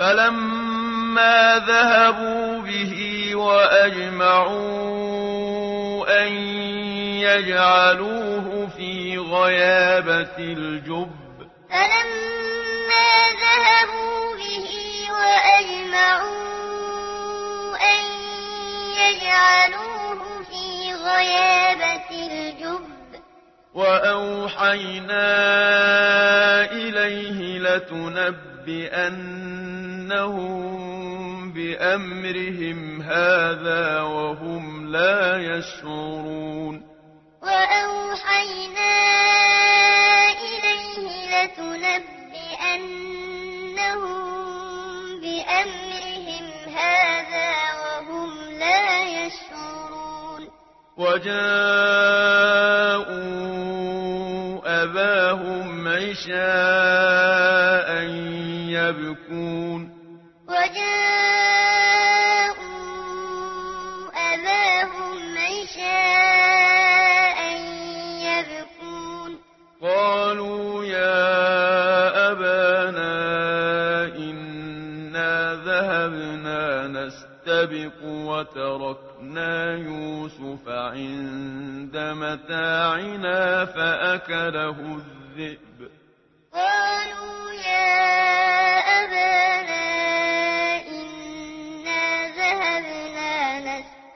فلما ذهبوا به وأجمعوا أن يجعلوه في غيابة الجب فلما ذهبوا به وأجمعوا أن يجعلوه في غيابة الجب وأوحينا إليه لتنبئن إنهم بأمرهم هذا وهم لا يشعرون وأوحينا إليه لتنبئنهم بأمرهم هذا وهم لا يشعرون وجاءوا أباهم عشاء يبكون وجاءوا أباهم عشاء يبكون قالوا يا أبانا إنا ذهبنا نستبق وتركنا يوسف عند متاعنا فأكله الذئب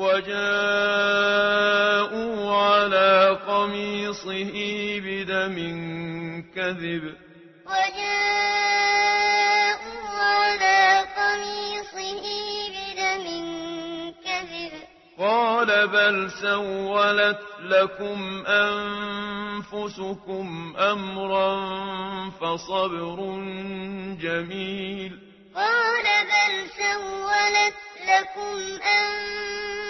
وجاءوا على قميصه بدم كذب. وجاءوا على قميصه بدم كذب. قال بل سولت لكم أنفسكم أمرا فصبر جميل. قال بل سولت لكم أنفسكم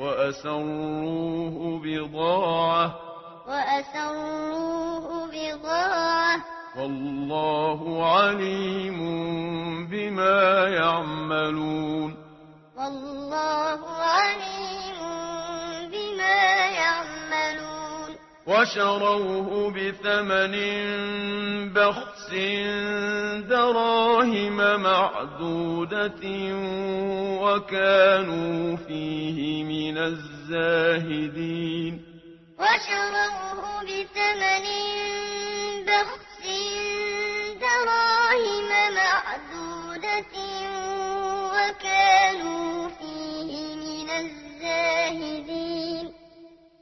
وأسروه بضاعة وأسروه بضاعة والله عليم بما يعملون وشروه بثمن بخس دراهم معدودة وكانوا فيه من الزاهدين وشروه بثمن بخس دراهم معدودة وكانوا فيه من الزاهدين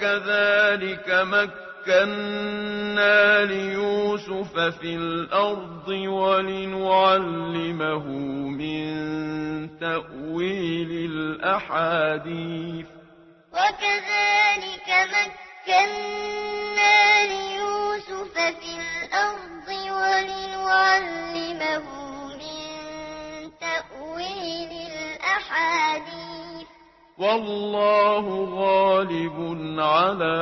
وكذلك مكنا ليوسف في الأرض ولنعلمه من تأويل الأحاديث. وكذلك مكنا ليوسف في الأرض ولنعلمه والله غالب على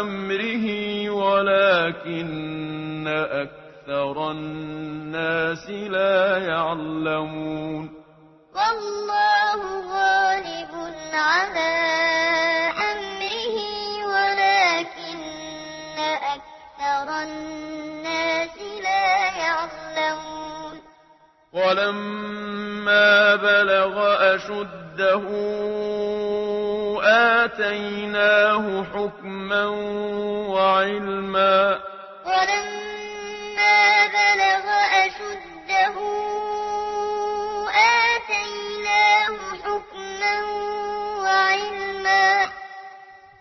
أمره ولكن أكثر الناس لا يعلمون والله غالب على أمره ولكن أكثر الناس لا يعلمون ولما بلغ أشد وده آتيناه حكما وعلما ولما بلغ أشده آتيناه حكما وعلما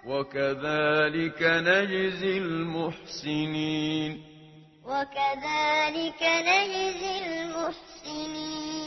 وكذلك نجزي المحسنين وكذلك نجزي المحسنين